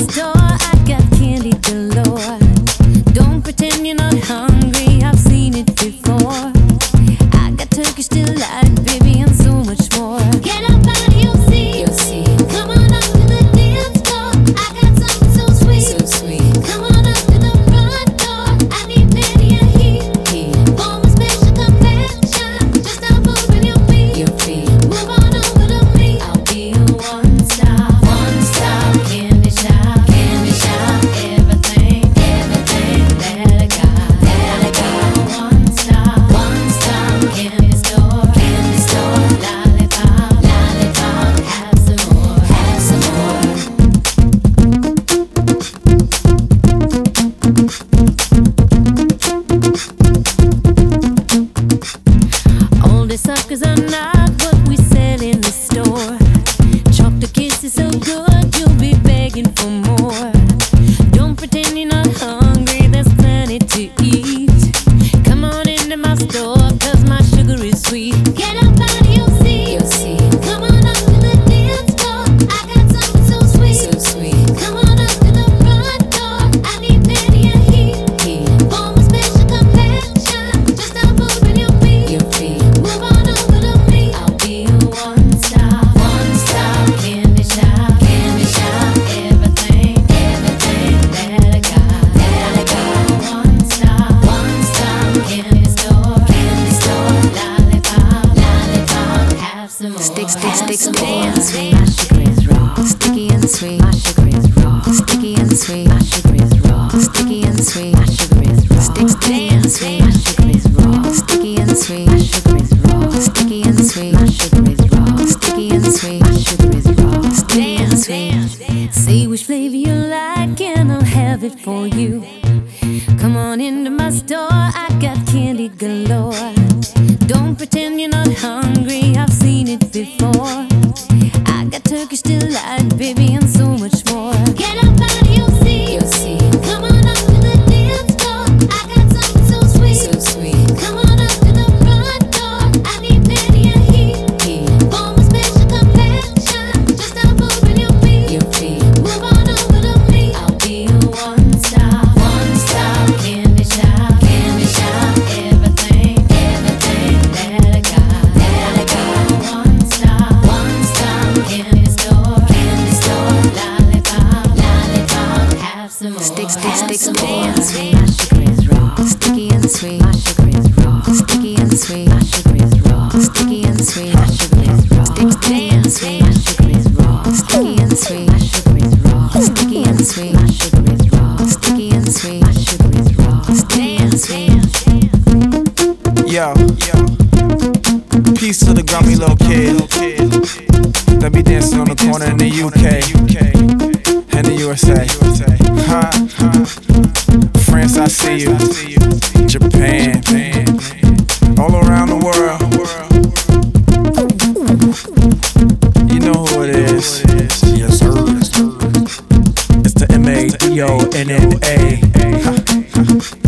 Into my Stick, stick, have stick, some sticky and sweet. My sugar is raw. Sticky and sweet. My sugar is raw. Sticky and sweet. My sugar is raw. Sticky and sweet. My sugar is raw. Stick, sticky and sweet. My sugar is raw. Sticky and sweet. My sugar is raw. Sticky and sweet. My sugar is raw. Sticky and sweet. My sugar is raw. Sticky and sweet. Say which flavor you like and I'll have it for you. Come on into my store, I got candy galore. Sweet. My sugar is raw. Sticky and sweet. My sugar is raw. Sticky and sweet. My sugar is raw. Sticky and sweet. My sugar is raw. Sticky and sweet. My sugar is raw. Sticky and sweet. My sugar is raw. Sticky and sweet. My sugar is raw. Sticky and sweet. My sugar is raw. Yo, peace to the grumpy little kid that be dancing on the corner in the UK and the USA. I see you. Japan, all around the world. You know who it is. Yes, sir. It's the M A D O N N A.